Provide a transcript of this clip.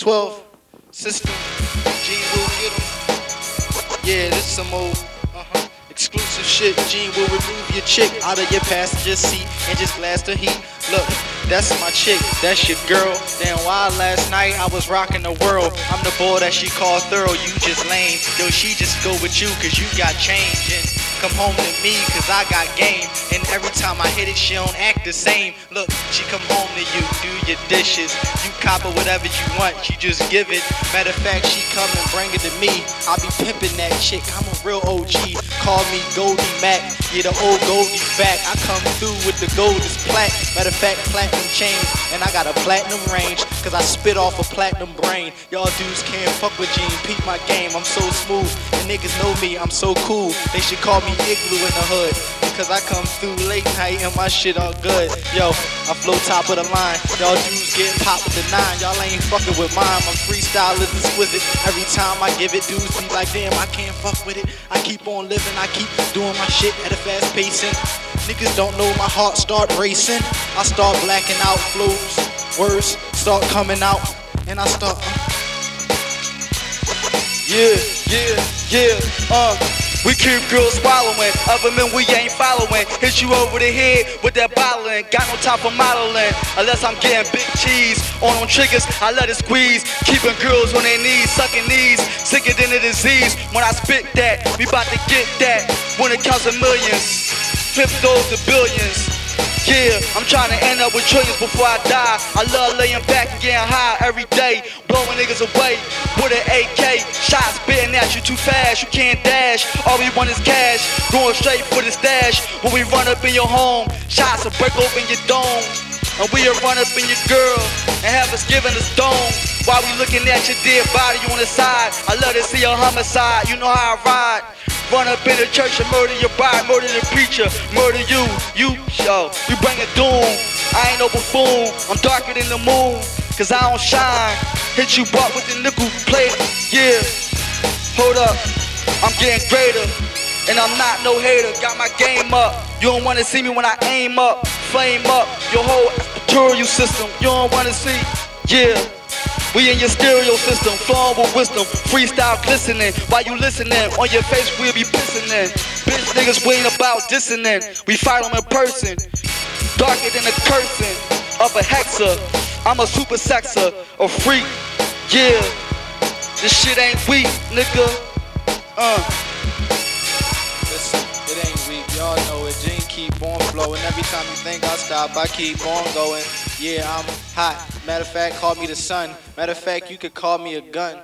12 system. Gene will get 'em. Yeah, this some old uh-huh, exclusive shit. Gene will remove your chick out of your passenger seat and just blast the heat. Look, that's my chick, that's your girl. Damn, why last night I was rocking the world. I'm the boy that she called thorough, you just lame. Yo, she just go with you cause you got change. And come home to me cause I got game. And every time I hit it, she don't act the same. Look, she come home to you, do your dishes. You cop her whatever you want, she just give it. Matter of fact, she come and bring it to me. I be pimping that chick, I'm a real OG. Call me Goldie Mac, yeah, the old Goldie's back. I come through with the goldest plat. Matter of fact, platinum chains, and I got a platinum range, cause I spit off a platinum brain. Y'all dudes can't fuck with Gene, peep my game, I'm so smooth. And niggas know me, I'm so cool. They should call me Igloo in the hood, because I come through late night and my shit all good. Yo, I flow top of the line. Y'all dudes get popped with the nine, y'all ain't fucking with mine. My freestyle is exquisite. Every time I give it, dudes be like, damn, I can't fuck with it. I keep on living, I keep doing my shit at a fast pace. And niggas don't know my heart start racing. I start blacking out flows, words start coming out, and I start. Yeah, yeah, yeah, uh. We keep girls swallowing, other men we ain't following. Hit you over the head with that bottling. Got no time for modeling, unless I'm getting big cheese. On them triggers, I let it squeeze. Keeping girls on their knees, sucking knees. Sicker than a disease. When I spit that, we bout to get that. When it counts in millions, flip those to billions. Yeah, I'm trying to end up with trillions before I die. I love laying back and getting high every day. Blowing niggas away with an AK. Shots spitting at you too fast, you can't dash. All we want is cash, going straight for the stash. When we run up in your home, shots will break open your dome. And we'll run up in your girl and have us giving us dome. While we looking at your dead body on the side. I love to see a homicide, you know how I ride. Run up in the church and murder your bride, murder the preacher, murder you, you, yo. You bring a doom, I ain't no buffoon. I'm darker than the moon, cause I don't shine. Hit you butt with the nickel plate, yeah. Hold up, I'm getting greater, and I'm not no hater. Got my game up. You don't wanna see me when I aim up, flame up your whole arterial system. You don't wanna see, yeah. We in your stereo system, flowing with wisdom, freestyle glistening. While you listening, on your face we'll be pissing in. Bitch niggas we ain't about dissonant. We fight them in person, darker than a cursing of a hexa. I'm a super sexer, a freak, yeah. This shit ain't weak, nigga. Uh. Listen, it ain't weak, y'all know it. Gene keep on flowing. Every time you think I stop, I keep on going. Yeah, I'm hot. Matter of fact, call me the sun. Matter of fact, you could call me a gun.